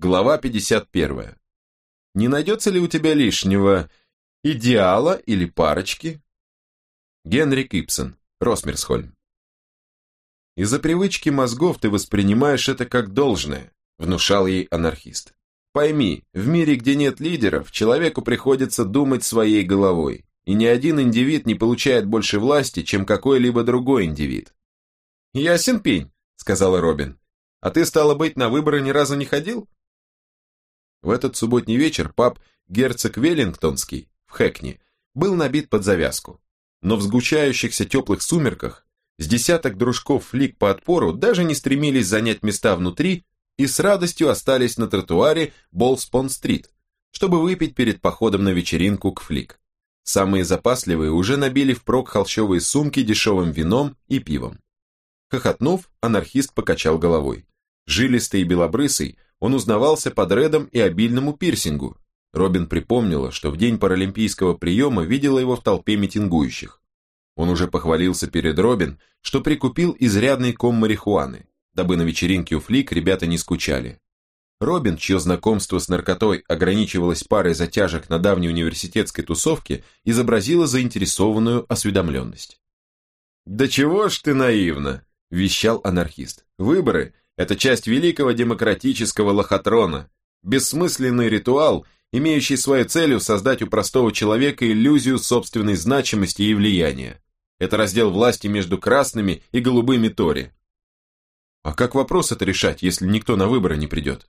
Глава 51. Не найдется ли у тебя лишнего идеала или парочки? Генрик Ипсон, Росмерсхольм. Из-за привычки мозгов ты воспринимаешь это как должное, внушал ей анархист. Пойми, в мире, где нет лидеров, человеку приходится думать своей головой, и ни один индивид не получает больше власти, чем какой-либо другой индивид. «Ясен пень», — сказала Робин. «А ты, стало быть, на выборы ни разу не ходил?» В этот субботний вечер паб «Герцог Веллингтонский» в Хэкни был набит под завязку. Но в сгущающихся теплых сумерках с десяток дружков флик по отпору даже не стремились занять места внутри и с радостью остались на тротуаре Болспон-стрит, чтобы выпить перед походом на вечеринку к флик. Самые запасливые уже набили впрок холщовые сумки дешевым вином и пивом. Хохотнув, анархист покачал головой. Жилистый и белобрысый, он узнавался под редом и обильному пирсингу. Робин припомнила, что в день паралимпийского приема видела его в толпе митингующих. Он уже похвалился перед Робин, что прикупил изрядный ком марихуаны, дабы на вечеринке у Флик ребята не скучали. Робин, чье знакомство с наркотой ограничивалось парой затяжек на давней университетской тусовке, изобразила заинтересованную осведомленность. «Да чего ж ты наивна!» – вещал анархист. «Выборы это часть великого демократического лохотрона, бессмысленный ритуал, имеющий своей целью создать у простого человека иллюзию собственной значимости и влияния. Это раздел власти между красными и голубыми Тори. А как вопрос это решать, если никто на выборы не придет?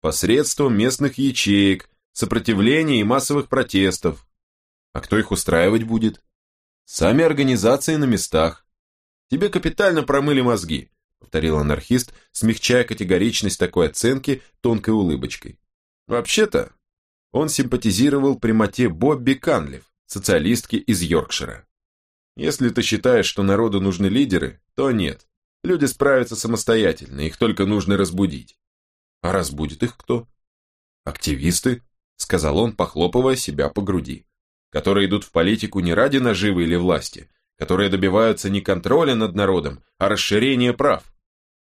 Посредством местных ячеек, сопротивления и массовых протестов. А кто их устраивать будет? Сами организации на местах. Тебе капитально промыли мозги повторил анархист, смягчая категоричность такой оценки тонкой улыбочкой. Вообще-то, он симпатизировал прямоте Бобби Канлиф, социалистки из Йоркшира. Если ты считаешь, что народу нужны лидеры, то нет. Люди справятся самостоятельно, их только нужно разбудить. А разбудит их кто? Активисты, сказал он, похлопывая себя по груди, которые идут в политику не ради наживы или власти, которые добиваются не контроля над народом, а расширения прав.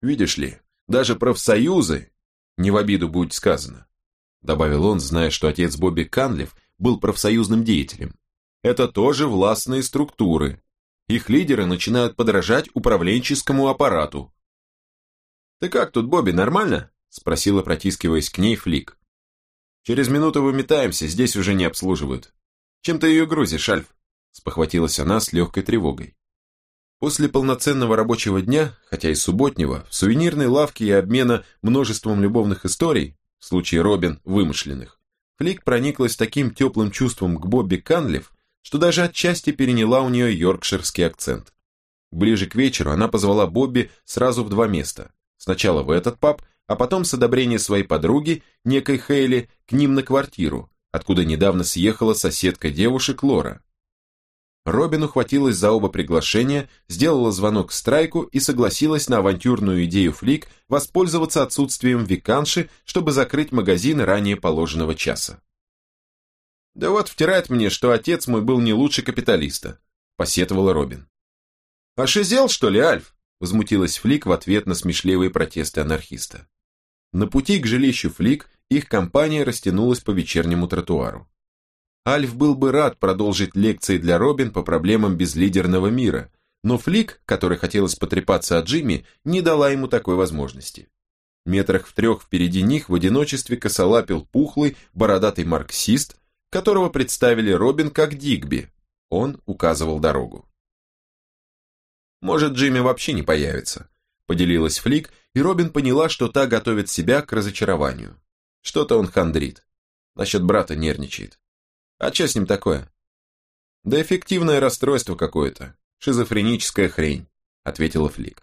Видишь ли, даже профсоюзы, не в обиду будет сказано, добавил он, зная, что отец Бобби Канлев был профсоюзным деятелем. Это тоже властные структуры. Их лидеры начинают подражать управленческому аппарату. «Ты как тут, Бобби, нормально?» спросила, протискиваясь к ней Флик. «Через минуту выметаемся, здесь уже не обслуживают. Чем ты ее грузишь, Альф?» спохватилась она с легкой тревогой. После полноценного рабочего дня, хотя и субботнего, в сувенирной лавке и обмена множеством любовных историй, в случае Робин вымышленных, Флик прониклась таким теплым чувством к Бобби Канлев, что даже отчасти переняла у нее йоркширский акцент. Ближе к вечеру она позвала Бобби сразу в два места. Сначала в этот паб, а потом с одобрения своей подруги, некой Хейли, к ним на квартиру, откуда недавно съехала соседка девушек Лора. Робин ухватилась за оба приглашения, сделала звонок Страйку и согласилась на авантюрную идею Флик воспользоваться отсутствием Виканши, чтобы закрыть магазин ранее положенного часа. «Да вот втирает мне, что отец мой был не лучше капиталиста», – посетовала Робин. «Ошизел, что ли, Альф?» – возмутилась Флик в ответ на смешливые протесты анархиста. На пути к жилищу Флик их компания растянулась по вечернему тротуару. Альф был бы рад продолжить лекции для Робин по проблемам безлидерного мира, но Флик, которой хотелось потрепаться от Джимми, не дала ему такой возможности. Метрах в трех впереди них в одиночестве косолапил пухлый, бородатый марксист, которого представили Робин как Дигби. Он указывал дорогу. «Может, Джимми вообще не появится», – поделилась Флик, и Робин поняла, что та готовит себя к разочарованию. Что-то он хандрит. Насчет брата нервничает. А что с ним такое? Да эффективное расстройство какое-то. Шизофреническая хрень, ответила Флик.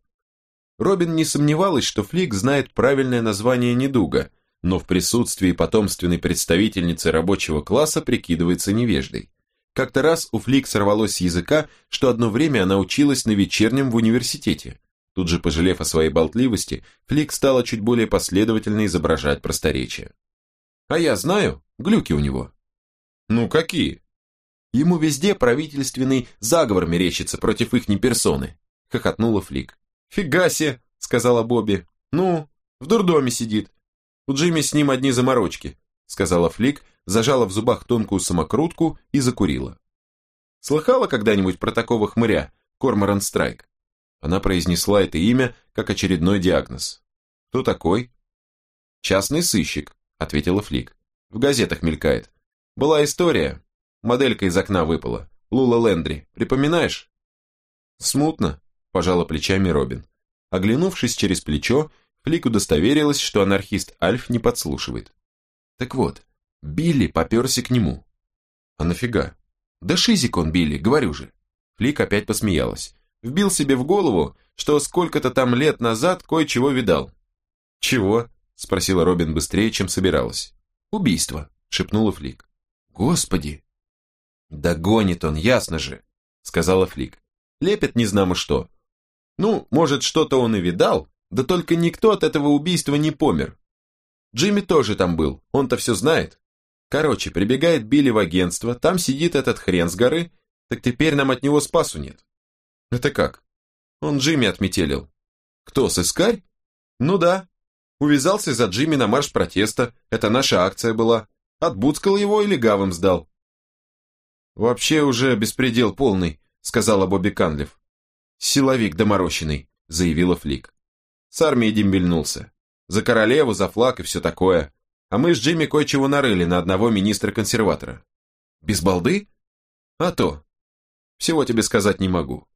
Робин не сомневалась, что Флик знает правильное название недуга, но в присутствии потомственной представительницы рабочего класса прикидывается невеждой. Как-то раз у Флик сорвалось с языка, что одно время она училась на вечернем в университете. Тут же, пожалев о своей болтливости, Флик стала чуть более последовательно изображать просторечие. «А я знаю, глюки у него», ну какие? Ему везде правительственный заговор мерещится против ихней персоны, хохотнула Флик. Фига себе, сказала Бобби. Ну, в дурдоме сидит. У Джимми с ним одни заморочки», сказала Флик, зажала в зубах тонкую самокрутку и закурила. «Слыхала когда-нибудь про такого хмыря, Корморан Страйк?» Она произнесла это имя как очередной диагноз. «Кто такой?» «Частный сыщик», — ответила Флик. «В газетах мелькает. Была история. Моделька из окна выпала. Лула Лендри. Припоминаешь?» «Смутно», – пожала плечами Робин. Оглянувшись через плечо, Флик удостоверилась, что анархист Альф не подслушивает. Так вот, Билли поперся к нему. А нафига? Да шизик он, Билли, говорю же. Флик опять посмеялась. Вбил себе в голову, что сколько-то там лет назад кое-чего видал. «Чего?» – спросила Робин быстрее, чем собиралась. «Убийство», – шепнула Флик. «Господи!» «Да гонит он, ясно же», – сказала Флик лепят незнамо что. Ну, может, что-то он и видал, да только никто от этого убийства не помер. Джимми тоже там был, он-то все знает. Короче, прибегает Билли в агентство, там сидит этот хрен с горы, так теперь нам от него спасу нет. Это как? Он Джимми отметелил. Кто, сыскарь? Ну да. Увязался за Джимми на марш протеста, это наша акция была. Отбудскал его или гавым сдал. Вообще уже беспредел полный, сказала Бобби Канлев. «Силовик доморощенный», — заявила Флик. С армией дембельнулся. За королеву, за флаг и все такое. А мы с Джимми кое-чего нарыли на одного министра-консерватора. Без балды? А то. Всего тебе сказать не могу,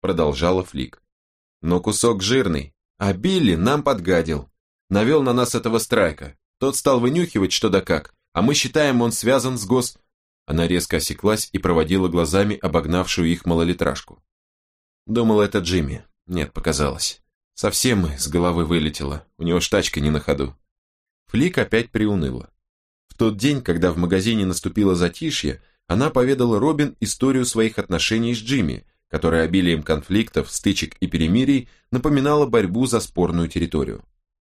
продолжала Флик. Но кусок жирный. А Билли нам подгадил. Навел на нас этого страйка. Тот стал вынюхивать что да как, а мы считаем, он связан с гос... Она резко осеклась и проводила глазами обогнавшую их малолитражку. Думал, это Джимми. Нет, показалось. Совсем с головы вылетело, у него штачка не на ходу. Флик опять приуныла. В тот день, когда в магазине наступило затишье, она поведала Робин историю своих отношений с Джимми, которая обилием конфликтов, стычек и перемирий напоминала борьбу за спорную территорию.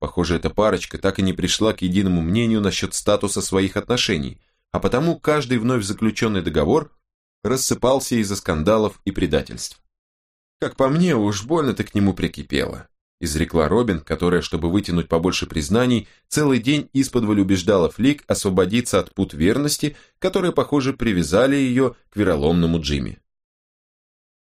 Похоже, эта парочка так и не пришла к единому мнению насчет статуса своих отношений – а потому каждый вновь заключенный договор рассыпался из-за скандалов и предательств. «Как по мне, уж больно ты к нему прикипела», изрекла Робин, которая, чтобы вытянуть побольше признаний, целый день исподволь убеждала Флик освободиться от пут верности, которые, похоже, привязали ее к вероломному Джимми.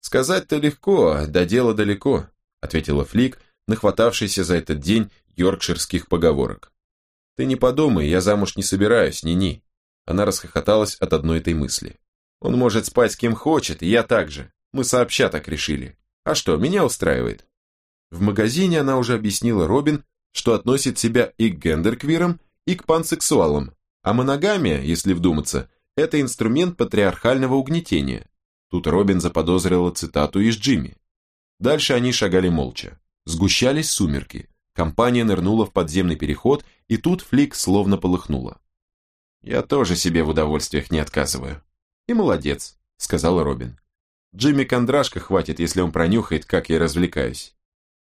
«Сказать-то легко, а до дела далеко», ответила Флик, нахватавшийся за этот день йоркширских поговорок. «Ты не подумай, я замуж не собираюсь, ни-ни. Она расхохоталась от одной этой мысли. Он может спать с кем хочет, и я также. Мы сообща так решили. А что, меня устраивает? В магазине она уже объяснила Робин, что относит себя и к гендерквирам, и к пансексуалам, а моногамия, если вдуматься, это инструмент патриархального угнетения. Тут Робин заподозрила цитату из Джимми. Дальше они шагали молча. Сгущались сумерки. Компания нырнула в подземный переход, и тут Флик словно полыхнула. Я тоже себе в удовольствиях не отказываю. И молодец, сказала Робин. Джимми Кондрашка хватит, если он пронюхает, как я развлекаюсь.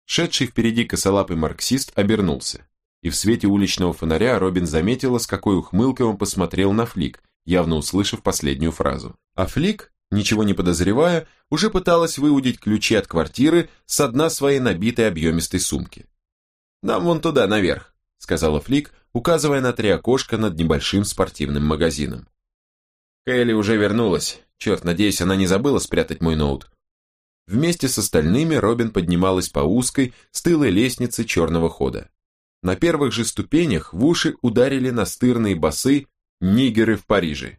Шедший впереди косолапый марксист обернулся, и в свете уличного фонаря Робин заметила, с какой ухмылкой он посмотрел на Флик, явно услышав последнюю фразу. А Флик, ничего не подозревая, уже пыталась выудить ключи от квартиры с дна своей набитой объемистой сумки. «Нам вон туда, наверх», — сказала Флик, указывая на три окошка над небольшим спортивным магазином. Кэлли уже вернулась. Черт, надеюсь, она не забыла спрятать мой ноут. Вместе с остальными Робин поднималась по узкой, стылой лестнице черного хода. На первых же ступенях в уши ударили настырные басы «Нигеры в Париже».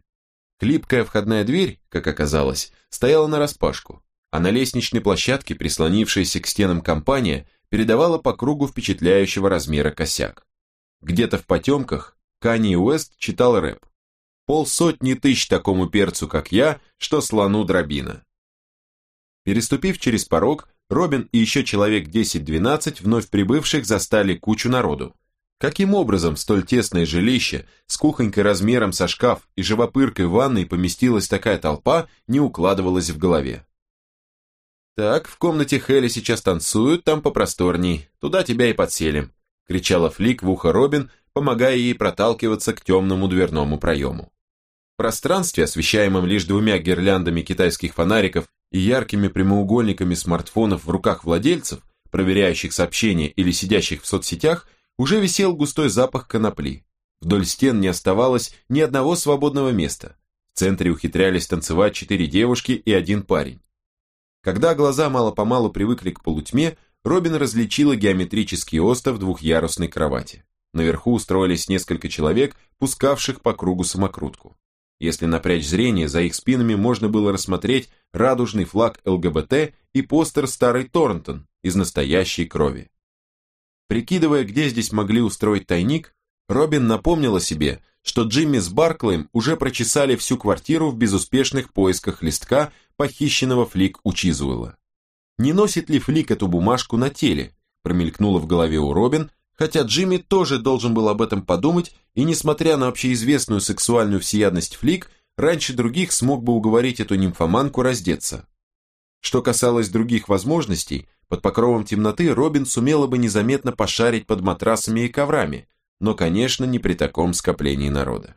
Хлипкая входная дверь, как оказалось, стояла нараспашку, а на лестничной площадке, прислонившаяся к стенам компания, передавала по кругу впечатляющего размера косяк. Где-то в потемках Канни Уэст читал рэп. Полсотни тысяч такому перцу, как я, что слону дробина. Переступив через порог, Робин и еще человек 10-12 вновь прибывших застали кучу народу. Каким образом столь тесное жилище с кухонькой размером со шкаф и живопыркой ванной поместилась такая толпа, не укладывалась в голове. «Так, в комнате Хелли сейчас танцуют, там попросторней, туда тебя и подселим кричала Флик в ухо Робин, помогая ей проталкиваться к темному дверному проему. В пространстве, освещаемом лишь двумя гирляндами китайских фонариков и яркими прямоугольниками смартфонов в руках владельцев, проверяющих сообщения или сидящих в соцсетях, уже висел густой запах конопли. Вдоль стен не оставалось ни одного свободного места. В центре ухитрялись танцевать четыре девушки и один парень. Когда глаза мало-помалу привыкли к полутьме, Робин различила геометрический остов двухъярусной кровати. Наверху устроились несколько человек, пускавших по кругу самокрутку. Если напрячь зрение, за их спинами можно было рассмотреть радужный флаг ЛГБТ и постер старый Торнтон из настоящей крови. Прикидывая, где здесь могли устроить тайник, Робин напомнила себе, что Джимми с Барклэем уже прочесали всю квартиру в безуспешных поисках листка, похищенного Флик у Чизуэлла. Не носит ли Флик эту бумажку на теле, промелькнуло в голове у Робин, хотя Джимми тоже должен был об этом подумать, и несмотря на общеизвестную сексуальную всеядность Флик, раньше других смог бы уговорить эту нимфоманку раздеться. Что касалось других возможностей, под покровом темноты Робин сумела бы незаметно пошарить под матрасами и коврами, но, конечно, не при таком скоплении народа.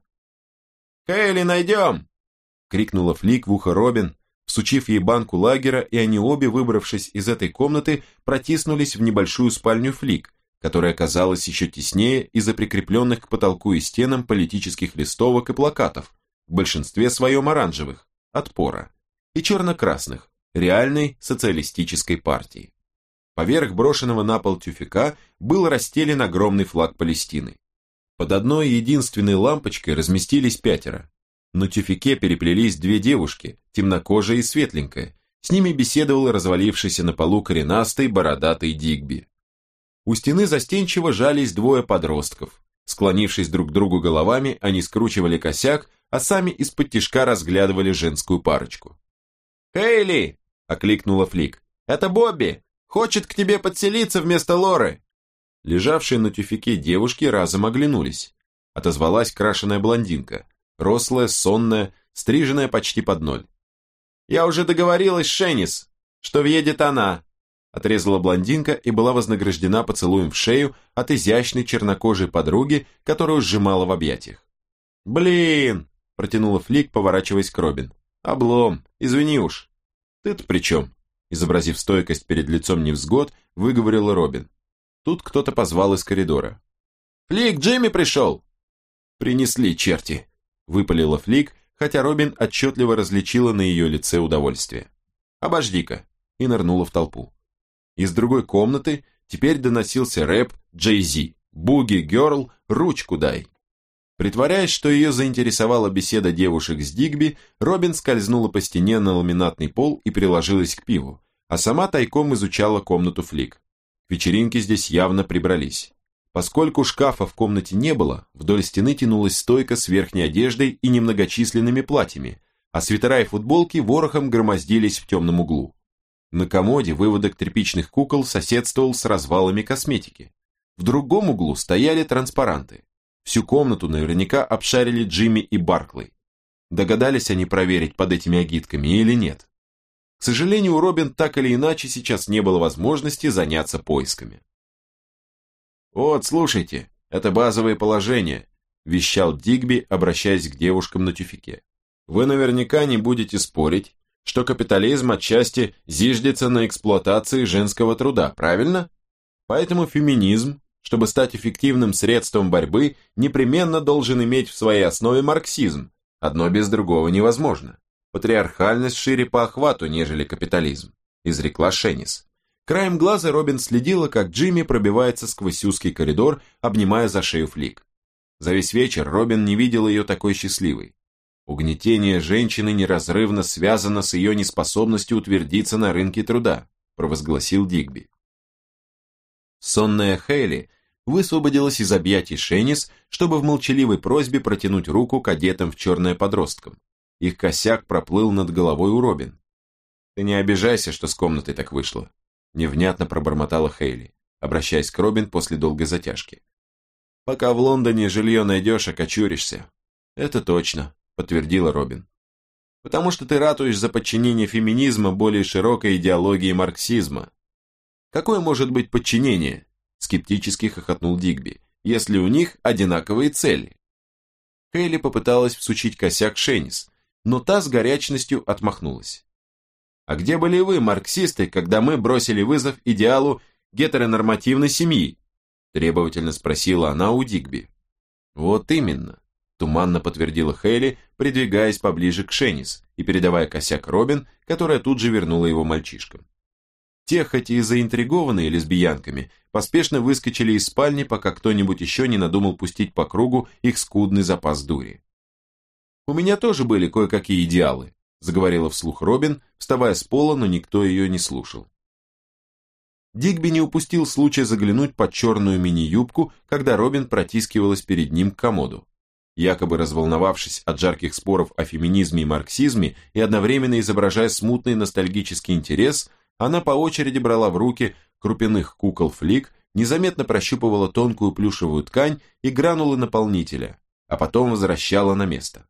«Кейли найдем!» — крикнула Флик в ухо Робин, всучив ей банку лагера, и они обе, выбравшись из этой комнаты, протиснулись в небольшую спальню Флик, которая казалась еще теснее из-за прикрепленных к потолку и стенам политических листовок и плакатов, в большинстве своем оранжевых, отпора, и черно-красных, реальной социалистической партии. Поверх брошенного на пол тюфяка был расстелен огромный флаг Палестины. Под одной единственной лампочкой разместились пятеро. На тюфяке переплелись две девушки, темнокожая и светленькая. С ними беседовал развалившийся на полу коренастый бородатый Дигби. У стены застенчиво жались двое подростков. Склонившись друг к другу головами, они скручивали косяк, а сами из-под тишка разглядывали женскую парочку. «Хейли!» – окликнула Флик. «Это Бобби! Хочет к тебе подселиться вместо Лоры!» Лежавшие на тюфяке девушки разом оглянулись. Отозвалась крашеная блондинка, рослая, сонная, стриженная почти под ноль. «Я уже договорилась Шеннис, что въедет она!» Отрезала блондинка и была вознаграждена поцелуем в шею от изящной чернокожей подруги, которую сжимала в объятиях. «Блин!» – протянула Флик, поворачиваясь к Робин. «Облом, извини уж». «Ты-то при чем?» изобразив стойкость перед лицом невзгод, выговорила Робин. Тут кто-то позвал из коридора. «Флик, Джимми пришел!» «Принесли, черти!» – выпалила Флик, хотя Робин отчетливо различила на ее лице удовольствие. «Обожди-ка!» – и нырнула в толпу. Из другой комнаты теперь доносился рэп Джей Зи. «Буги, герл, ручку дай!» Притворяясь, что ее заинтересовала беседа девушек с Дигби, Робин скользнула по стене на ламинатный пол и приложилась к пиву, а сама тайком изучала комнату Флик. Вечеринки здесь явно прибрались. Поскольку шкафа в комнате не было, вдоль стены тянулась стойка с верхней одеждой и немногочисленными платьями, а свитера и футболки ворохом громоздились в темном углу. На комоде выводок тряпичных кукол соседствовал с развалами косметики. В другом углу стояли транспаранты. Всю комнату наверняка обшарили Джимми и Барклey. Догадались они проверить под этими агитками или нет? К сожалению, у Робин так или иначе сейчас не было возможности заняться поисками. «Вот, слушайте, это базовое положение», – вещал Дигби, обращаясь к девушкам на тюфике. «Вы наверняка не будете спорить, что капитализм отчасти зиждется на эксплуатации женского труда, правильно? Поэтому феминизм чтобы стать эффективным средством борьбы, непременно должен иметь в своей основе марксизм. Одно без другого невозможно. Патриархальность шире по охвату, нежели капитализм, изрекла Шеннис. Краем глаза Робин следила, как Джимми пробивается сквозь узкий коридор, обнимая за шею Флик. За весь вечер Робин не видел ее такой счастливой. Угнетение женщины неразрывно связано с ее неспособностью утвердиться на рынке труда, провозгласил Дигби. Сонная Хейли высвободилась из объятий Шеннис, чтобы в молчаливой просьбе протянуть руку кадетам в черное подросткам. Их косяк проплыл над головой у Робин. «Ты не обижайся, что с комнатой так вышло», невнятно пробормотала Хейли, обращаясь к Робин после долгой затяжки. «Пока в Лондоне жилье найдешь, окочуришься». «Это точно», подтвердила Робин. «Потому что ты ратуешь за подчинение феминизма более широкой идеологии марксизма, Какое может быть подчинение? Скептически хохотнул Дигби, если у них одинаковые цели. Хейли попыталась всучить косяк Шеннис, но та с горячностью отмахнулась. А где были вы, марксисты, когда мы бросили вызов идеалу гетеронормативной семьи? Требовательно спросила она у Дигби. Вот именно, туманно подтвердила Хейли, придвигаясь поближе к Шеннис и передавая косяк Робин, которая тут же вернула его мальчишкам. Те, хоть и заинтригованные лесбиянками, поспешно выскочили из спальни, пока кто-нибудь еще не надумал пустить по кругу их скудный запас дури. «У меня тоже были кое-какие идеалы», заговорила вслух Робин, вставая с пола, но никто ее не слушал. Дигби не упустил случая заглянуть под черную мини-юбку, когда Робин протискивалась перед ним к комоду. Якобы разволновавшись от жарких споров о феминизме и марксизме и одновременно изображая смутный ностальгический интерес, она по очереди брала в руки крупяных кукол флик, незаметно прощупывала тонкую плюшевую ткань и гранулы наполнителя, а потом возвращала на место.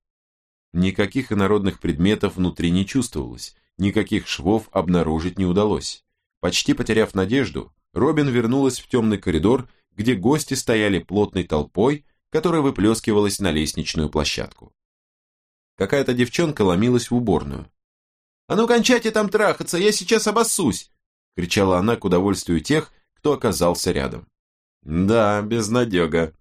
Никаких инородных предметов внутри не чувствовалось, никаких швов обнаружить не удалось. Почти потеряв надежду, Робин вернулась в темный коридор, где гости стояли плотной толпой, которая выплескивалась на лестничную площадку. Какая-то девчонка ломилась в уборную. «А ну кончайте там трахаться, я сейчас обоссусь!» кричала она к удовольствию тех, кто оказался рядом. «Да, безнадега»,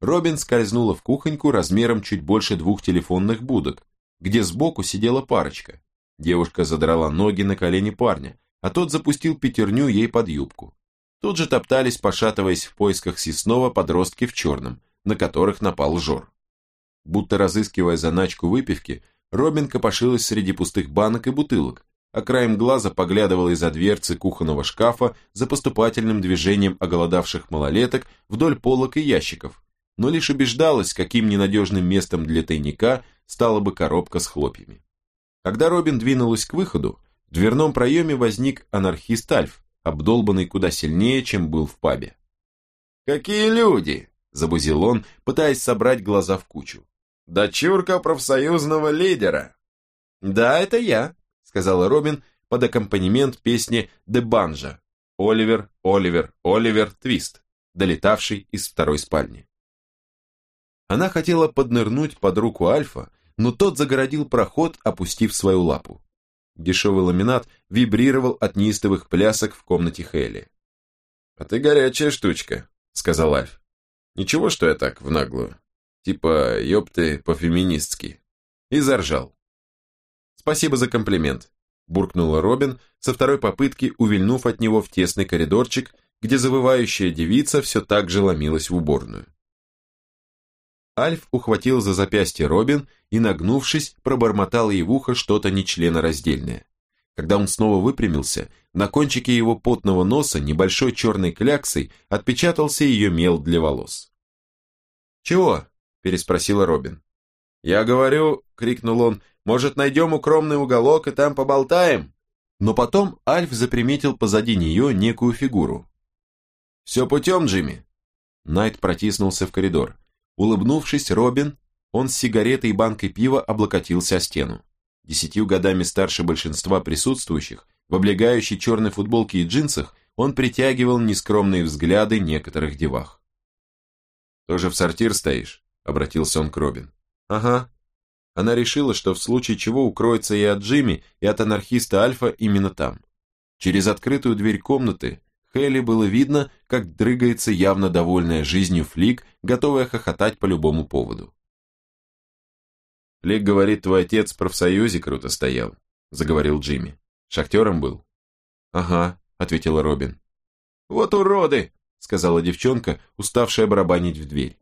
Робин скользнула в кухоньку размером чуть больше двух телефонных будок, где сбоку сидела парочка. Девушка задрала ноги на колени парня, а тот запустил пятерню ей под юбку. Тут же топтались, пошатываясь в поисках сеснова подростки в черном, на которых напал Жор. Будто разыскивая заначку выпивки, Робин копошилась среди пустых банок и бутылок, а краем глаза поглядывала из-за дверцы кухонного шкафа за поступательным движением оголодавших малолеток вдоль полок и ящиков, но лишь убеждалась, каким ненадежным местом для тайника стала бы коробка с хлопьями. Когда Робин двинулась к выходу, в дверном проеме возник анархист Альф, обдолбанный куда сильнее, чем был в пабе. «Какие люди!» – забузил он, пытаясь собрать глаза в кучу. «Дочурка профсоюзного лидера!» «Да, это я», – сказала Робин под аккомпанемент песни «Де Банжа» «Оливер, Оливер, Оливер, Твист», долетавший из второй спальни. Она хотела поднырнуть под руку Альфа, но тот загородил проход, опустив свою лапу. Дешевый ламинат вибрировал от неистовых плясок в комнате Хейли. «А ты горячая штучка», — сказал Альф. «Ничего, что я так в наглую. Типа, ёпты, по-феминистски». И заржал. «Спасибо за комплимент», — буркнула Робин, со второй попытки увильнув от него в тесный коридорчик, где завывающая девица все так же ломилась в уборную. Альф ухватил за запястье Робин и, нагнувшись, пробормотал ей в ухо что-то нечленораздельное. Когда он снова выпрямился, на кончике его потного носа небольшой черной кляксой отпечатался ее мел для волос. «Чего?» – переспросила Робин. «Я говорю», – крикнул он, – «может, найдем укромный уголок и там поболтаем?» Но потом Альф заприметил позади нее некую фигуру. «Все путем, Джимми?» Найт протиснулся в коридор. Улыбнувшись, Робин, он с сигаретой и банкой пива облокотился о стену. Десятью годами старше большинства присутствующих, в облегающей черной футболке и джинсах, он притягивал нескромные взгляды некоторых девах. «Тоже в сортир стоишь?» – обратился он к Робин. «Ага». Она решила, что в случае чего укроется и от Джимми, и от анархиста Альфа именно там. Через открытую дверь комнаты Хелли было видно, как дрыгается явно довольная жизнью Флик, готовая хохотать по любому поводу. «Флик говорит, твой отец в профсоюзе круто стоял», — заговорил Джимми. «Шахтером был?» «Ага», — ответила Робин. «Вот уроды!» — сказала девчонка, уставшая барабанить в дверь.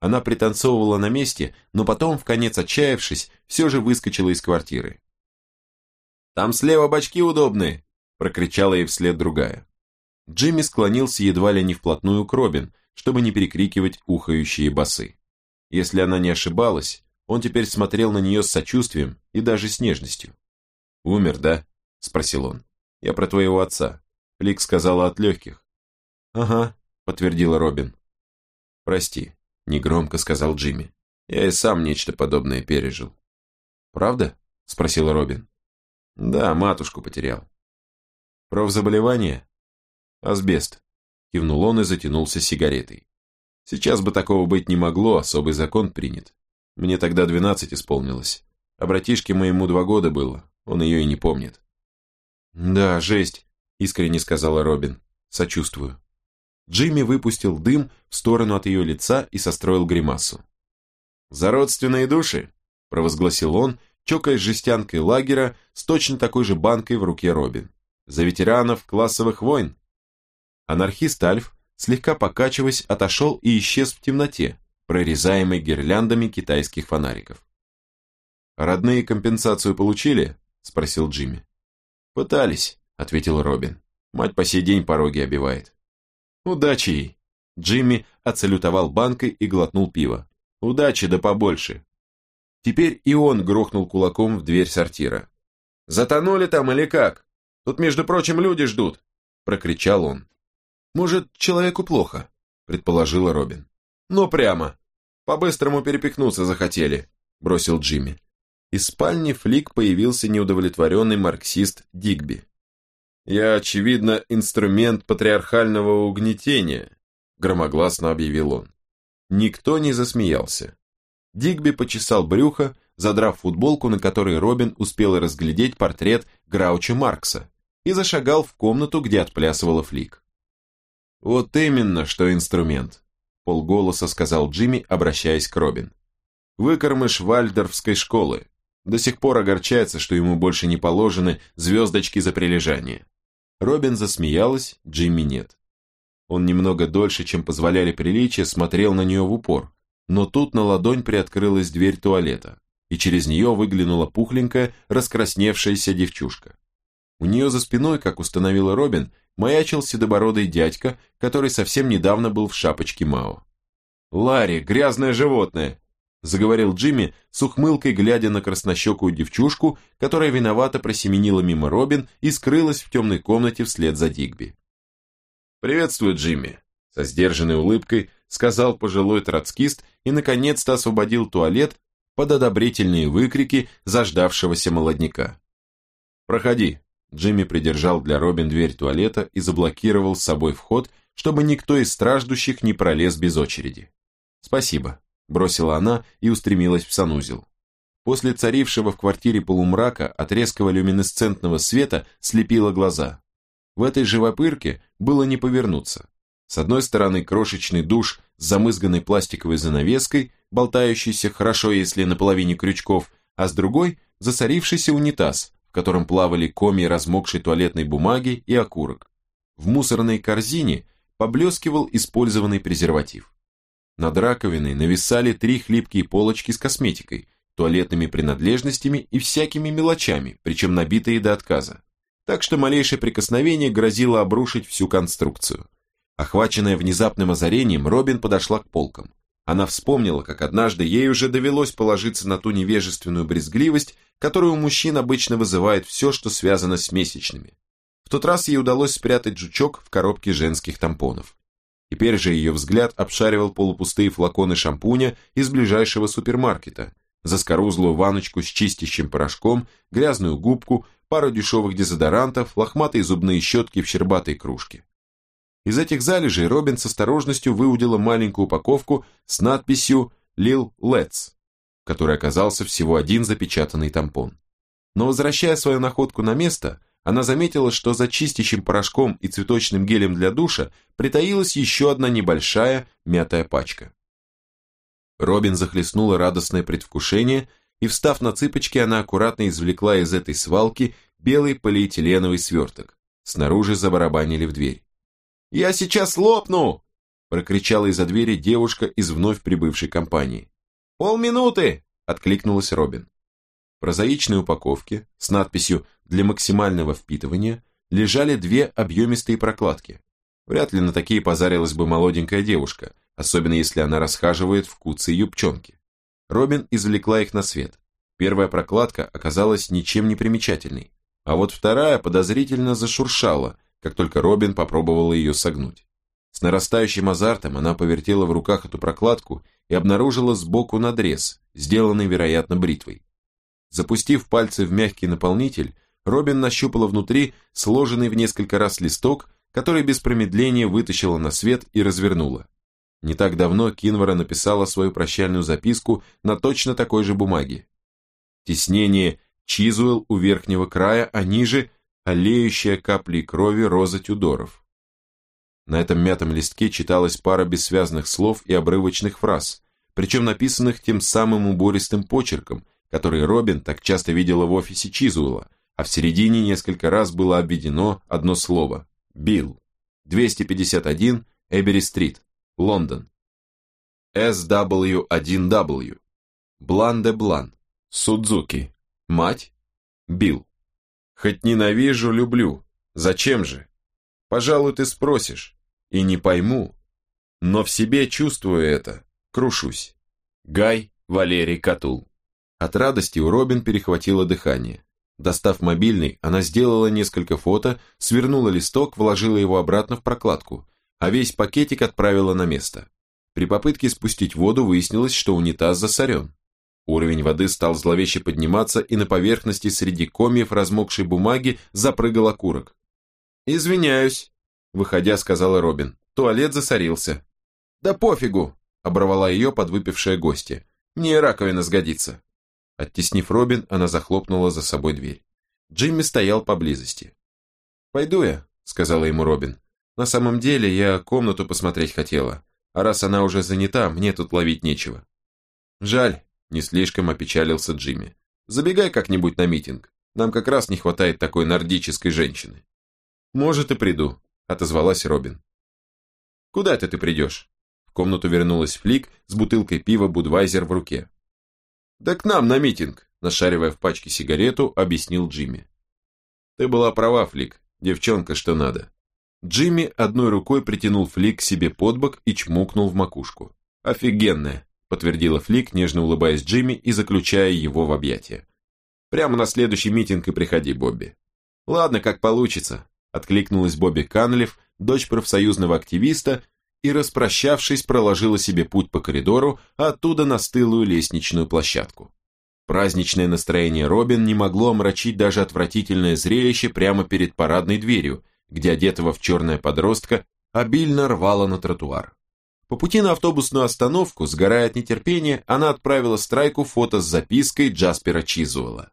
Она пританцовывала на месте, но потом, в конец отчаявшись, все же выскочила из квартиры. «Там слева бачки удобные!» — прокричала ей вслед другая. Джимми склонился едва ли не вплотную к Робин, чтобы не перекрикивать ухающие басы. Если она не ошибалась, он теперь смотрел на нее с сочувствием и даже с нежностью. «Умер, да?» – спросил он. «Я про твоего отца». Флик сказала от легких. «Ага», – подтвердила Робин. «Прости», – негромко сказал Джимми. «Я и сам нечто подобное пережил». «Правда?» – спросила Робин. «Да, матушку потерял». «Профзаболевание?» «Асбест», – кивнул он и затянулся сигаретой. «Сейчас бы такого быть не могло, особый закон принят. Мне тогда двенадцать исполнилось, а братишке моему два года было, он ее и не помнит». «Да, жесть», – искренне сказала Робин. «Сочувствую». Джимми выпустил дым в сторону от ее лица и состроил гримасу. «За родственные души!» – провозгласил он, чокаясь жестянкой лагера с точно такой же банкой в руке Робин. «За ветеранов классовых войн!» Анархист Альф, слегка покачиваясь, отошел и исчез в темноте, прорезаемой гирляндами китайских фонариков. «Родные компенсацию получили?» – спросил Джимми. «Пытались», – ответил Робин. «Мать по сей день пороги обивает». «Удачи ей!» Джимми отсалютовал банкой и глотнул пиво. «Удачи да побольше!» Теперь и он грохнул кулаком в дверь сортира. «Затонули там или как? Тут, между прочим, люди ждут!» Прокричал он. «Может, человеку плохо?» Предположила Робин. «Ну прямо! По-быстрому перепихнуться захотели!» Бросил Джимми. Из спальни Флик появился неудовлетворенный марксист Дигби. «Я, очевидно, инструмент патриархального угнетения», громогласно объявил он. Никто не засмеялся. Дигби почесал брюхо, задрав футболку, на которой Робин успел разглядеть портрет Грауча Маркса, и зашагал в комнату, где отплясывала Флик. «Вот именно, что инструмент», – полголоса сказал Джимми, обращаясь к Робин. «Выкормыш вальдорфской школы. До сих пор огорчается, что ему больше не положены звездочки за прилежание. Робин засмеялась, Джимми нет. Он немного дольше, чем позволяли приличия, смотрел на нее в упор, но тут на ладонь приоткрылась дверь туалета, и через нее выглянула пухленькая, раскрасневшаяся девчушка. У нее за спиной, как установила Робин, маячил седобородый дядька, который совсем недавно был в шапочке Мао. «Ларри, грязное животное!» заговорил Джимми с ухмылкой, глядя на краснощекую девчушку, которая виновато просеменила мимо Робин и скрылась в темной комнате вслед за Дигби. «Приветствую, Джимми», — со сдержанной улыбкой сказал пожилой троцкист и наконец-то освободил туалет под одобрительные выкрики заждавшегося молодняка. «Проходи», — Джимми придержал для Робин дверь туалета и заблокировал с собой вход, чтобы никто из страждущих не пролез без очереди. «Спасибо», бросила она и устремилась в санузел. После царившего в квартире полумрака от резкого люминесцентного света слепило глаза. В этой живопырке было не повернуться. С одной стороны крошечный душ с замызганной пластиковой занавеской, болтающийся хорошо, если на половине крючков, а с другой – засорившийся унитаз, котором плавали комья размокшей туалетной бумаги и окурок. В мусорной корзине поблескивал использованный презерватив. Над раковиной нависали три хлипкие полочки с косметикой, туалетными принадлежностями и всякими мелочами, причем набитые до отказа. Так что малейшее прикосновение грозило обрушить всю конструкцию. Охваченная внезапным озарением, Робин подошла к полкам. Она вспомнила, как однажды ей уже довелось положиться на ту невежественную брезгливость, которую у мужчин обычно вызывает все, что связано с месячными. В тот раз ей удалось спрятать жучок в коробке женских тампонов. Теперь же ее взгляд обшаривал полупустые флаконы шампуня из ближайшего супермаркета, заскорузлую ваночку с чистящим порошком, грязную губку, пару дешевых дезодорантов, лохматые зубные щетки в щербатой кружке. Из этих залежей Робин с осторожностью выудила маленькую упаковку с надписью «Lil Let's», в оказался всего один запечатанный тампон. Но возвращая свою находку на место, она заметила, что за чистящим порошком и цветочным гелем для душа притаилась еще одна небольшая мятая пачка. Робин захлестнула радостное предвкушение, и, встав на цыпочки, она аккуратно извлекла из этой свалки белый полиэтиленовый сверток. Снаружи забарабанили в дверь. «Я сейчас лопну!» – прокричала из-за двери девушка из вновь прибывшей компании. «Полминуты!» – откликнулась Робин прозаичной упаковке с надписью «Для максимального впитывания» лежали две объемистые прокладки. Вряд ли на такие позарилась бы молоденькая девушка, особенно если она расхаживает в куце юбчонки. Робин извлекла их на свет. Первая прокладка оказалась ничем не примечательной, а вот вторая подозрительно зашуршала, как только Робин попробовала ее согнуть. С нарастающим азартом она повертела в руках эту прокладку и обнаружила сбоку надрез, сделанный, вероятно, бритвой. Запустив пальцы в мягкий наполнитель, Робин нащупала внутри сложенный в несколько раз листок, который без промедления вытащила на свет и развернула. Не так давно Кинвара написала свою прощальную записку на точно такой же бумаге. Теснение Чизуэлл у верхнего края, а ниже – олеющая каплей крови роза Тюдоров. На этом мятом листке читалась пара бессвязных слов и обрывочных фраз, причем написанных тем самым убористым почерком, который Робин так часто видела в офисе Чизуэлла, а в середине несколько раз было обведено одно слово – «Билл». 251 Эбери-стрит, Лондон. SW1W. Блан де Блан. Судзуки. Мать? Билл. Хоть ненавижу, люблю. Зачем же? Пожалуй, ты спросишь. И не пойму. Но в себе чувствую это. Крушусь. Гай Валерий Катул. От радости у Робин перехватило дыхание. Достав мобильный, она сделала несколько фото, свернула листок, вложила его обратно в прокладку, а весь пакетик отправила на место. При попытке спустить воду выяснилось, что унитаз засорен. Уровень воды стал зловеще подниматься, и на поверхности среди комьев размокшей бумаги запрыгал окурок. «Извиняюсь», – выходя, сказала Робин. «Туалет засорился». «Да пофигу», – оборвала ее подвыпившая гостья. «Мне раковина сгодится». Оттеснив Робин, она захлопнула за собой дверь. Джимми стоял поблизости. «Пойду я», — сказала ему Робин. «На самом деле я комнату посмотреть хотела, а раз она уже занята, мне тут ловить нечего». «Жаль», — не слишком опечалился Джимми. «Забегай как-нибудь на митинг. Нам как раз не хватает такой нордической женщины». «Может, и приду», — отозвалась Робин. «Куда это ты придешь?» В комнату вернулась Флик с бутылкой пива Будвайзер в руке. «Да к нам на митинг», – нашаривая в пачке сигарету, объяснил Джимми. «Ты была права, Флик, девчонка что надо». Джимми одной рукой притянул Флик к себе под бок и чмокнул в макушку. «Офигенная», – подтвердила Флик, нежно улыбаясь Джимми и заключая его в объятия. «Прямо на следующий митинг и приходи, Бобби». «Ладно, как получится», – откликнулась Бобби Канлев, дочь профсоюзного активиста, и, распрощавшись, проложила себе путь по коридору, а оттуда на стылую лестничную площадку. Праздничное настроение Робин не могло омрачить даже отвратительное зрелище прямо перед парадной дверью, где одетого в черное подростка обильно рвало на тротуар. По пути на автобусную остановку, сгорая от нетерпения, она отправила Страйку фото с запиской Джаспера Чизуэлла.